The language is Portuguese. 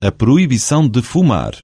a proibição de fumar.